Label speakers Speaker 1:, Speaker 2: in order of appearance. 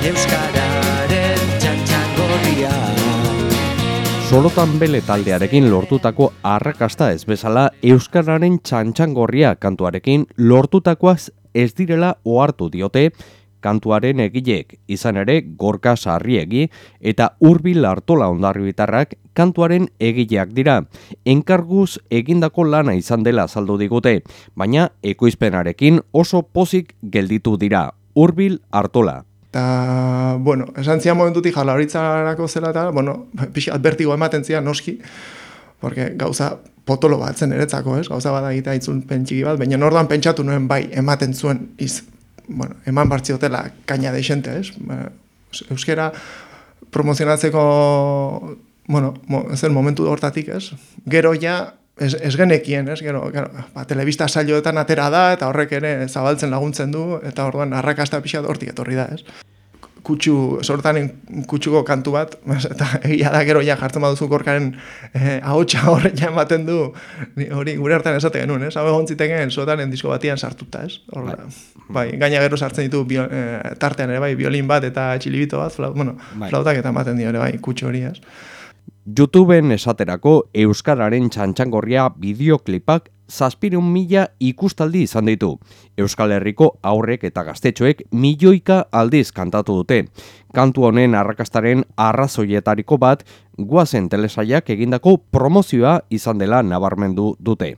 Speaker 1: Euskararen txantxangorria
Speaker 2: Sorotan bele taldearekin lortutako arrakasta ez bezala Euskararen txantxangorria kantuarekin lortutakoaz ez direla ohartu diote kantuaren egileek izan ere gorka sarriegi eta urbil hartola ondarribitarrak kantuaren egileak dira. Enkarguz egindako lana izan dela saldu digute, baina ekoizpenarekin oso pozik gelditu dira. Urbil hartola.
Speaker 3: Eta, bueno, esan zian momentutik jaularitzarako zela eta, bueno, pixat bertigo ematen zian noski, porque gauza potolo bat zen eretzako, ez? Gauza bat egitea itzun pentsiki bat, baina nordan pentsatu nuen bai, ematen zuen, iz, bueno, eman bartziotela kaina deixente, ez? Ba, euskera promozionatzeko, bueno, mo, zen momentu hortatik, ez? Gero ja, ez, ez genekien, ez? Gero, gero, ba, telebista saioetan atera da, eta horrek ere zabaltzen laguntzen du, eta orduan arrakasta pixa hortik etorri da, ez? kutsu, sortanen kutsuko kantu bat, eta egia da gero ja jartzen baduzu korkaren eh, ahotsa horre ja ematen du, hori gure hartan esate genuen, ez? Hau egon ziteken sortanen disko batian sartuta, ez? Horra, bai. bai, gaina gero sartzen ditu bio, eh, tartean ere bai, violin bat eta txilibito bat, flaut, bueno, bai. flautak eta ematen dio ere bai, kutsu hori, ez?
Speaker 2: YouTubeen esaterako Euskararen txantxangorria bideoklipak zazpireun mila ikustaldi izan ditu. Euskal Herriko aurrek eta gaztetxoek milioika aldiz kantatu dute. Kantu honen arrakastaren arrazoietariko bat guazen telesaiak egindako promozioa izan dela nabarmendu dute.